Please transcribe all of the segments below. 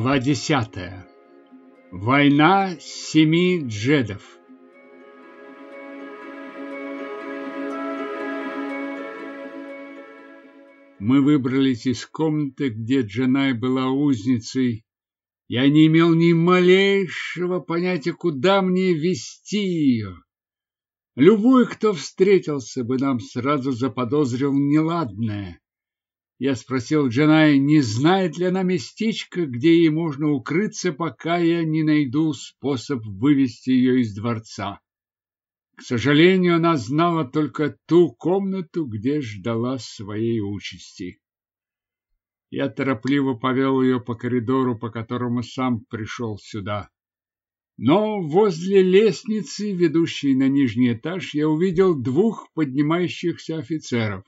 Глава десятая. Война семи джедов. Мы выбрались из комнаты, где Джанай была узницей. Я не имел ни малейшего понятия, куда мне вести ее. Любой, кто встретился бы нам, сразу заподозрил неладное. Я спросил Джанай, не знает ли она местечко, где ей можно укрыться, пока я не найду способ вывести ее из дворца. К сожалению, она знала только ту комнату, где ждала своей участи. Я торопливо повел ее по коридору, по которому сам пришел сюда. Но возле лестницы, ведущей на нижний этаж, я увидел двух поднимающихся офицеров.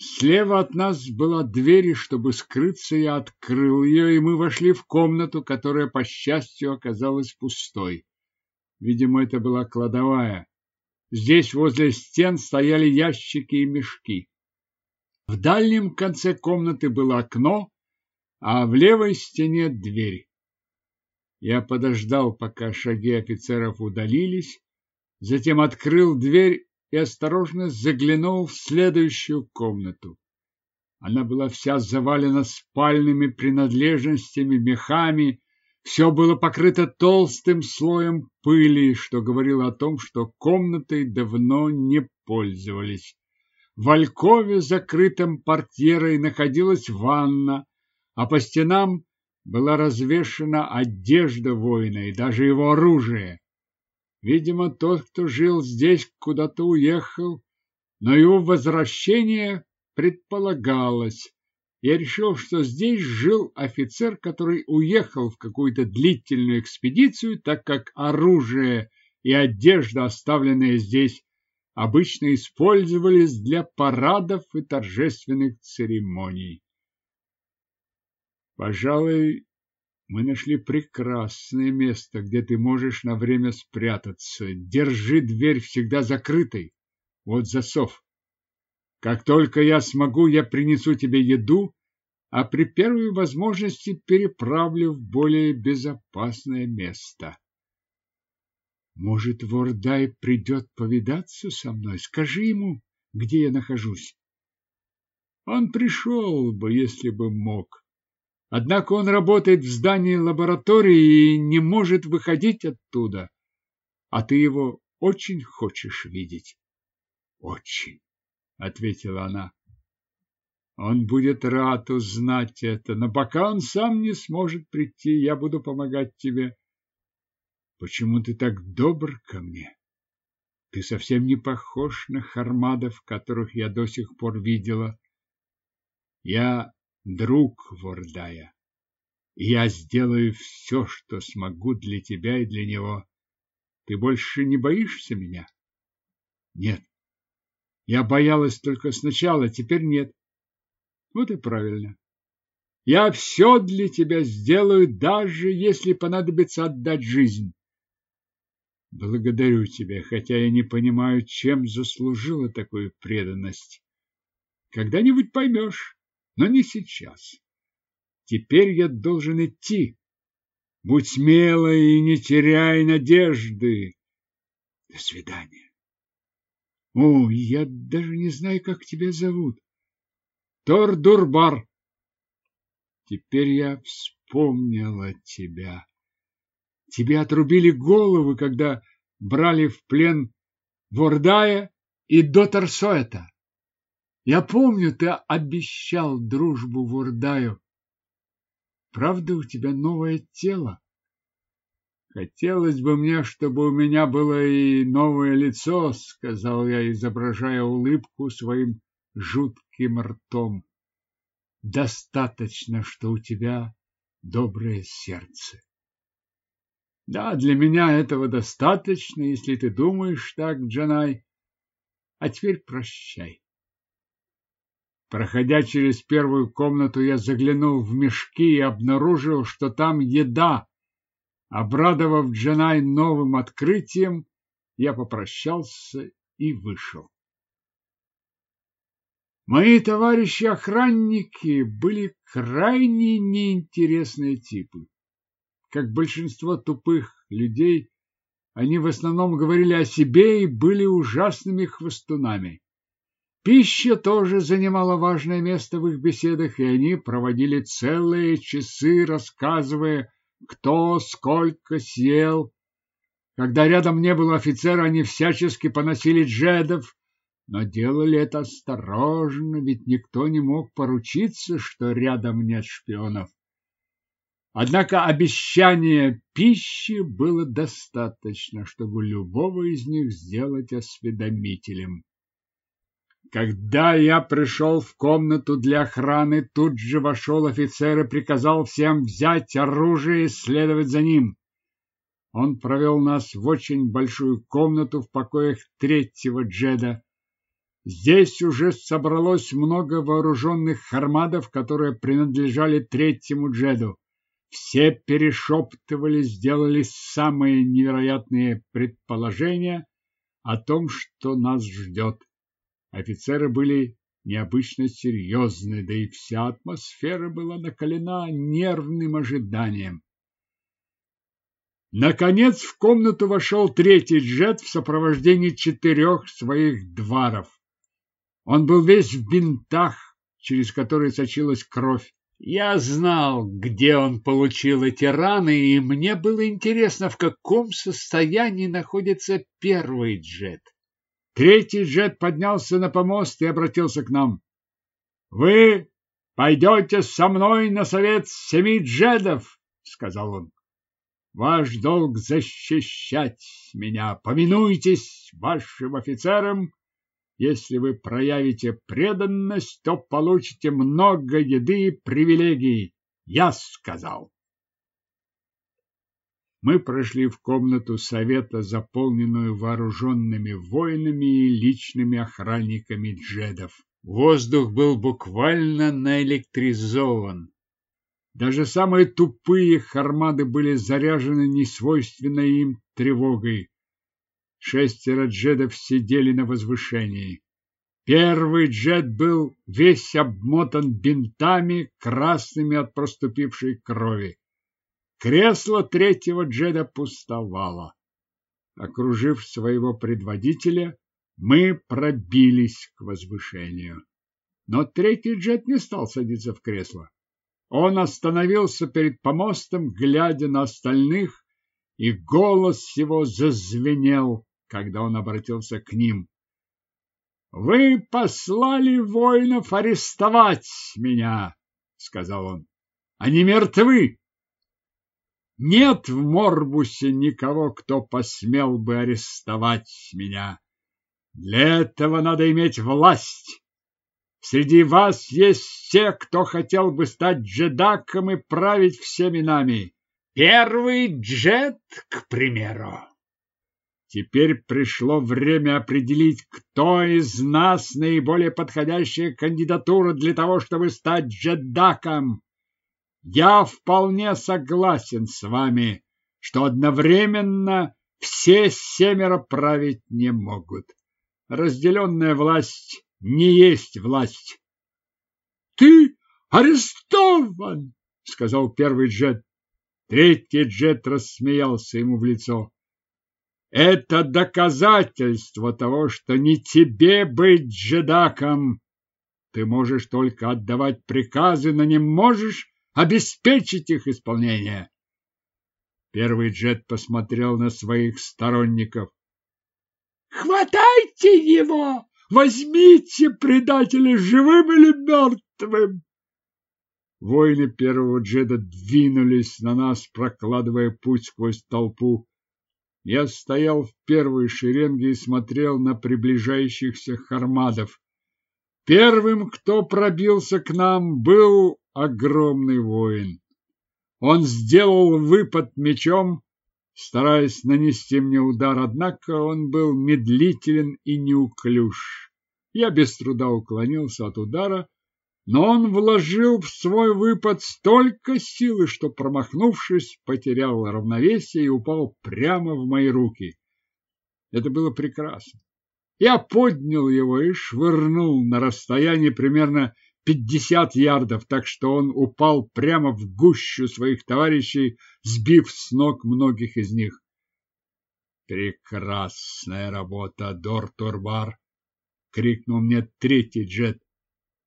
Слева от нас была дверь, чтобы скрыться, я открыл ее, и мы вошли в комнату, которая, по счастью, оказалась пустой. Видимо, это была кладовая. Здесь возле стен стояли ящики и мешки. В дальнем конце комнаты было окно, а в левой стене дверь. Я подождал, пока шаги офицеров удалились, затем открыл дверь и осторожно заглянул в следующую комнату. Она была вся завалена спальными принадлежностями, мехами, все было покрыто толстым слоем пыли, что говорило о том, что комнатой давно не пользовались. В алькове, закрытом портьерой, находилась ванна, а по стенам была развешена одежда воина и даже его оружие. Видимо, тот, кто жил здесь, куда-то уехал, но его возвращение предполагалось. Я решил, что здесь жил офицер, который уехал в какую-то длительную экспедицию, так как оружие и одежда, оставленные здесь, обычно использовались для парадов и торжественных церемоний. Пожалуй, мы нашли прекрасное место, где ты можешь на время спрятаться. Держи дверь всегда закрытой. Вот засов. Как только я смогу, я принесу тебе еду, а при первой возможности переправлю в более безопасное место. Может, Вордай придет повидаться со мной? Скажи ему, где я нахожусь. Он пришел бы, если бы мог. Однако он работает в здании лаборатории и не может выходить оттуда. А ты его очень хочешь видеть? Очень ответила она. Он будет рад узнать это, но пока он сам не сможет прийти, я буду помогать тебе. Почему ты так добр ко мне? Ты совсем не похож на хармадов, которых я до сих пор видела. Я друг Вордая. Я сделаю все, что смогу для тебя и для него. Ты больше не боишься меня? Нет. Я боялась только сначала, теперь нет. Вот и правильно. Я все для тебя сделаю, даже если понадобится отдать жизнь. Благодарю тебя, хотя я не понимаю, чем заслужила такую преданность. Когда-нибудь поймешь, но не сейчас. Теперь я должен идти. Будь смелой и не теряй надежды. До свидания. О, я даже не знаю, как тебя зовут. Тор-Дурбар. Теперь я вспомнила тебя. Тебе отрубили головы, когда брали в плен Вордая и Дотарсоэта. Я помню, ты обещал дружбу Вордаю. Правда, у тебя новое тело? Хотелось бы мне, чтобы у меня было и новое лицо, сказал я, изображая улыбку своим жутким ртом. Достаточно, что у тебя доброе сердце. Да, для меня этого достаточно, если ты думаешь так, Джанай. А теперь прощай. Проходя через первую комнату, я заглянул в мешки и обнаружил, что там еда Обрадовав Джанай новым открытием, я попрощался и вышел. Мои товарищи-охранники были крайне неинтересные типы. Как большинство тупых людей, они в основном говорили о себе и были ужасными хвостунами. Пища тоже занимала важное место в их беседах, и они проводили целые часы, рассказывая, кто сколько съел. Когда рядом не было офицера, они всячески поносили джедов, но делали это осторожно, ведь никто не мог поручиться, что рядом нет шпионов. Однако обещания пищи было достаточно, чтобы любого из них сделать осведомителем. Когда я пришел в комнату для охраны, тут же вошел офицер и приказал всем взять оружие и следовать за ним. Он провел нас в очень большую комнату в покоях третьего джеда. Здесь уже собралось много вооруженных хармадов, которые принадлежали третьему джеду. Все перешептывались, сделали самые невероятные предположения о том, что нас ждет. Офицеры были необычно серьезны, да и вся атмосфера была накалена нервным ожиданием. Наконец в комнату вошел третий джет в сопровождении четырех своих дваров. Он был весь в бинтах, через которые сочилась кровь. Я знал, где он получил эти раны, и мне было интересно, в каком состоянии находится первый джет. Третий джет поднялся на помост и обратился к нам. «Вы пойдете со мной на совет семи джедов», — сказал он. «Ваш долг защищать меня. Поминуйтесь вашим офицерам если вы проявите преданность, то получите много еды и привилегий. Я сказал. Мы прошли в комнату совета, заполненную вооруженными воинами и личными охранниками джедов. Воздух был буквально наэлектризован. Даже самые тупые хармады были заряжены несвойственной им тревогой. Шестеро джедов сидели на возвышении. Первый джет был весь обмотан бинтами, красными от проступившей крови. Кресло третьего джеда пустовало. Окружив своего предводителя, мы пробились к возвышению. Но третий джет не стал садиться в кресло. Он остановился перед помостом, глядя на остальных, и голос его зазвенел когда он обратился к ним. «Вы послали воинов арестовать меня», — сказал он. «Они мертвы. Нет в Морбусе никого, кто посмел бы арестовать меня. Для этого надо иметь власть. Среди вас есть те, кто хотел бы стать джедаком и править всеми нами. Первый джед, к примеру. Теперь пришло время определить, кто из нас наиболее подходящая кандидатура для того, чтобы стать джедаком. Я вполне согласен с вами, что одновременно все семеро править не могут. Разделенная власть не есть власть. Ты арестован, сказал первый джет. Третий джет рассмеялся ему в лицо. Это доказательство того, что не тебе быть джедаком. Ты можешь только отдавать приказы, но не можешь обеспечить их исполнение. Первый джет посмотрел на своих сторонников. Хватайте его! Возьмите предателя живым или мертвым! Воины первого джеда двинулись на нас, прокладывая путь сквозь толпу. Я стоял в первой шеренге и смотрел на приближающихся хармадов. Первым, кто пробился к нам, был огромный воин. Он сделал выпад мечом, стараясь нанести мне удар, однако он был медлителен и неуклюж. Я без труда уклонился от удара но он вложил в свой выпад столько силы, что, промахнувшись, потерял равновесие и упал прямо в мои руки. Это было прекрасно. Я поднял его и швырнул на расстоянии примерно пятьдесят ярдов, так что он упал прямо в гущу своих товарищей, сбив с ног многих из них. Прекрасная работа, Дор Турбар! крикнул мне третий джет.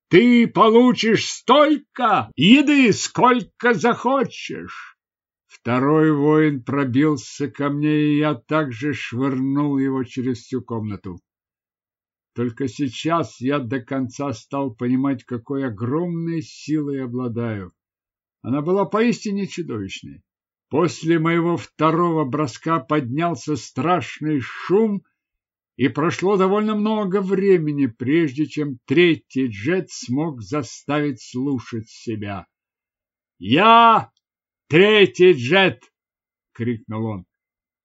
Ты получишь столько еды, сколько захочешь. Второй воин пробился ко мне, и я также швырнул его через всю комнату. Только сейчас я до конца стал понимать, какой огромной силой обладаю. Она была поистине чудовищной. После моего второго броска поднялся страшный шум, и прошло довольно много времени, прежде чем третий джет смог заставить слушать себя. «Я третий джет!» — крикнул он.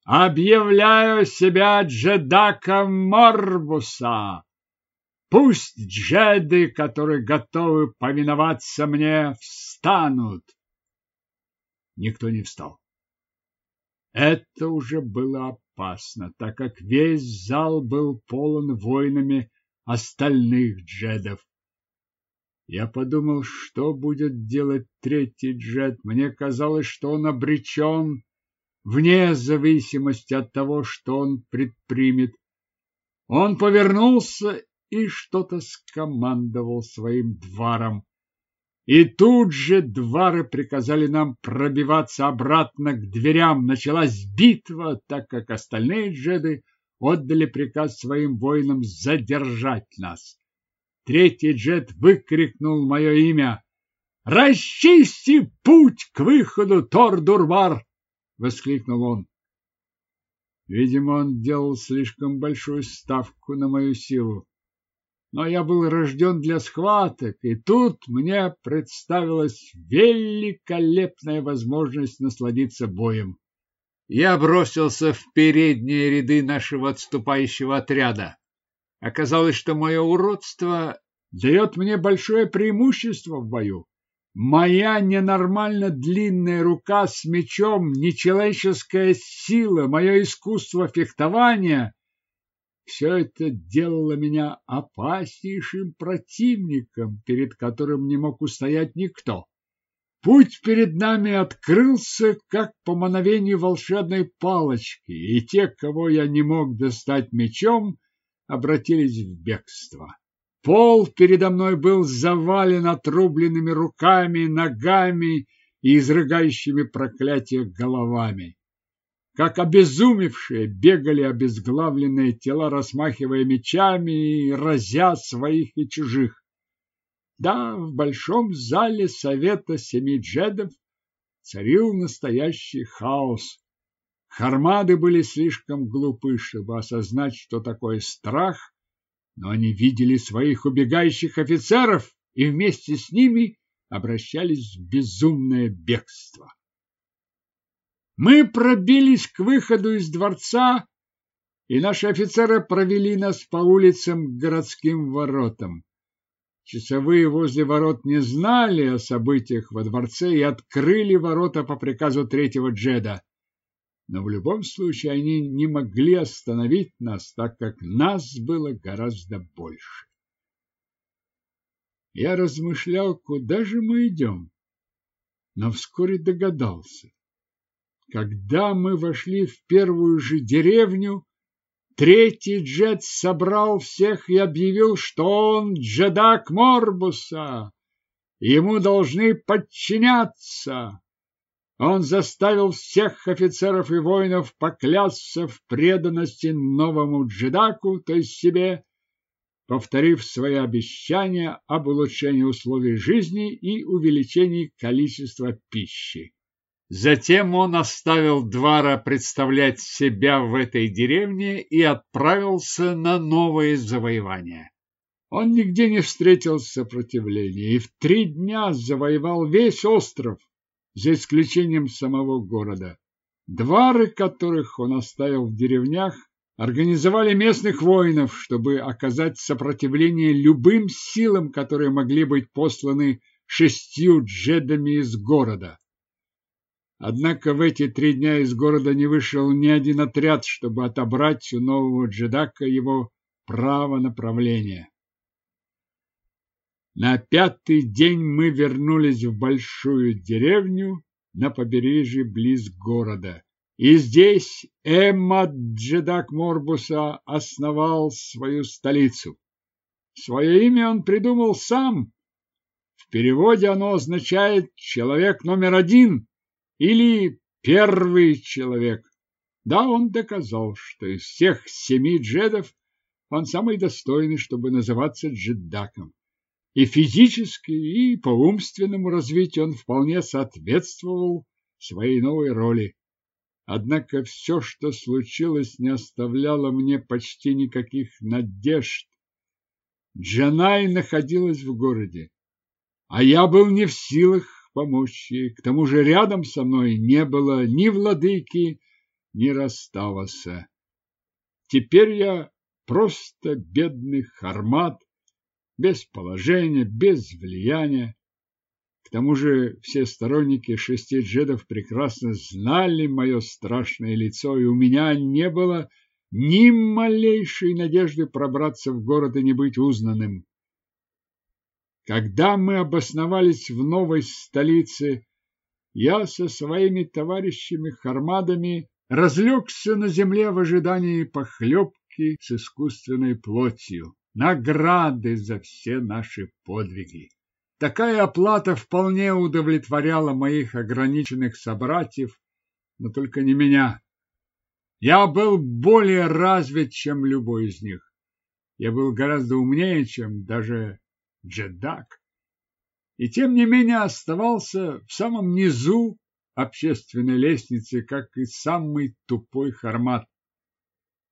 «Объявляю себя джедаком Морбуса! Пусть джеды, которые готовы повиноваться мне, встанут!» Никто не встал. Это уже было опасно, так как весь зал был полон воинами остальных джедов. Я подумал, что будет делать третий джед. Мне казалось, что он обречен вне зависимости от того, что он предпримет. Он повернулся и что-то скомандовал своим двором. И тут же двары приказали нам пробиваться обратно к дверям. Началась битва, так как остальные джеды отдали приказ своим воинам задержать нас. Третий джет выкрикнул мое имя. «Расчисти путь к выходу, Тор-Дурвар!» — воскликнул он. Видимо, он делал слишком большую ставку на мою силу но я был рожден для схваток, и тут мне представилась великолепная возможность насладиться боем. Я бросился в передние ряды нашего отступающего отряда. Оказалось, что мое уродство дает мне большое преимущество в бою. Моя ненормально длинная рука с мечом, нечеловеческая сила, мое искусство фехтования все это делало меня опаснейшим противником, перед которым не мог устоять никто. Путь перед нами открылся, как по мановению волшебной палочки, и те, кого я не мог достать мечом, обратились в бегство. Пол передо мной был завален отрубленными руками, ногами и изрыгающими проклятия головами. Как обезумевшие бегали обезглавленные тела, расмахивая мечами и разя своих и чужих. Да, в большом зале совета семи джедов царил настоящий хаос. Хармады были слишком глупы, чтобы осознать, что такое страх, но они видели своих убегающих офицеров и вместе с ними обращались в безумное бегство. Мы пробились к выходу из дворца, и наши офицеры провели нас по улицам к городским воротам. Часовые возле ворот не знали о событиях во дворце и открыли ворота по приказу третьего джеда. Но в любом случае они не могли остановить нас, так как нас было гораздо больше. Я размышлял, куда же мы идем, но вскоре догадался. Когда мы вошли в первую же деревню, третий джет собрал всех и объявил, что он джедак Морбуса. Ему должны подчиняться. Он заставил всех офицеров и воинов поклясться в преданности новому джедаку, то есть себе, повторив свои обещания об улучшении условий жизни и увеличении количества пищи. Затем он оставил Двара представлять себя в этой деревне и отправился на новые завоевания. Он нигде не встретил сопротивления и в три дня завоевал весь остров, за исключением самого города. Двары, которых он оставил в деревнях, организовали местных воинов, чтобы оказать сопротивление любым силам, которые могли быть посланы шестью джедами из города. Однако в эти три дня из города не вышел ни один отряд, чтобы отобрать у нового джедака его право направления. На пятый день мы вернулись в большую деревню на побережье близ города. И здесь Эммад Джедак Морбуса основал свою столицу. Свое имя он придумал сам. В переводе оно означает «человек номер один» или «первый человек». Да, он доказал, что из всех семи джедов он самый достойный, чтобы называться джеддаком. И физически, и по умственному развитию он вполне соответствовал своей новой роли. Однако все, что случилось, не оставляло мне почти никаких надежд. Джанай находилась в городе, а я был не в силах помочь ей. К тому же рядом со мной не было ни владыки, ни Раставаса. Теперь я просто бедный хармат, без положения, без влияния. К тому же все сторонники шести джедов прекрасно знали мое страшное лицо, и у меня не было ни малейшей надежды пробраться в город и не быть узнанным. Когда мы обосновались в новой столице, я со своими товарищами-хармадами разлегся на земле в ожидании похлебки с искусственной плотью награды за все наши подвиги. Такая оплата вполне удовлетворяла моих ограниченных собратьев, но только не меня. Я был более развит, чем любой из них. Я был гораздо умнее, чем даже Джедак. И тем не менее оставался в самом низу общественной лестницы, как и самый тупой хармат.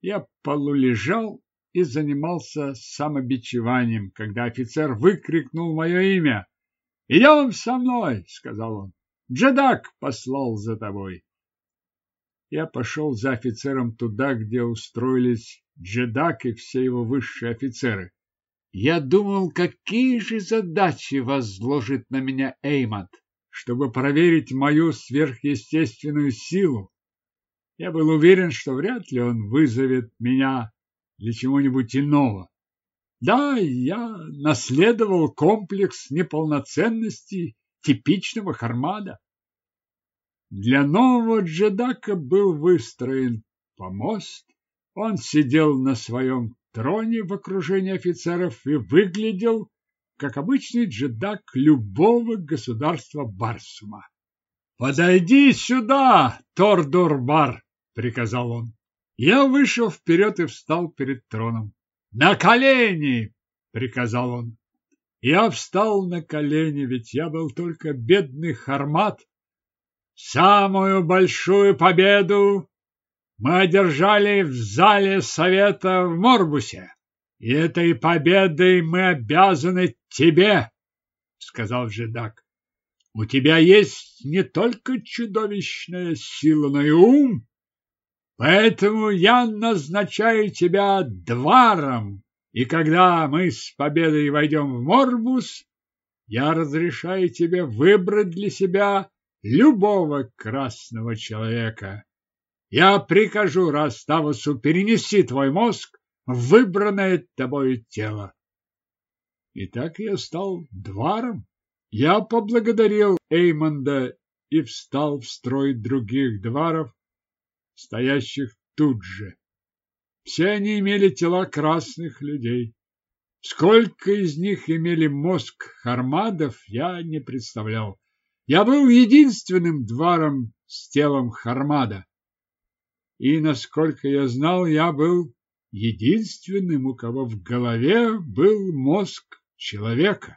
Я полулежал и занимался самобичеванием, когда офицер выкрикнул мое имя. «Идем со мной!» — сказал он. «Джедак послал за тобой!» Я пошел за офицером туда, где устроились Джедак и все его высшие офицеры. Я думал, какие же задачи возложит на меня Эймат, чтобы проверить мою сверхъестественную силу. Я был уверен, что вряд ли он вызовет меня для чего-нибудь иного. Да, я наследовал комплекс неполноценности типичного Хармада. Для нового джедака был выстроен помост. Он сидел на своем троне в окружении офицеров и выглядел как обычный джедак любого государства Барсума. «Подойди сюда, Тордор-Бар!» — приказал он. Я вышел вперед и встал перед троном. «На колени!» — приказал он. Я встал на колени, ведь я был только бедный хармат. Самую большую победу мы одержали в зале совета в Морбусе. И этой победой мы обязаны тебе, — сказал Жидак. У тебя есть не только чудовищная сила, но и ум, Поэтому я назначаю тебя дваром, и когда мы с победой войдем в Морбус, я разрешаю тебе выбрать для себя любого красного человека. Я прикажу Раставусу перенести твой мозг в выбранное тобой тело. И так я стал дваром. Я поблагодарил Эймонда и встал в строй других дваров, стоящих тут же. Все они имели тела красных людей. Сколько из них имели мозг хармадов, я не представлял. Я был единственным двором с телом хармада. И, насколько я знал, я был единственным, у кого в голове был мозг человека.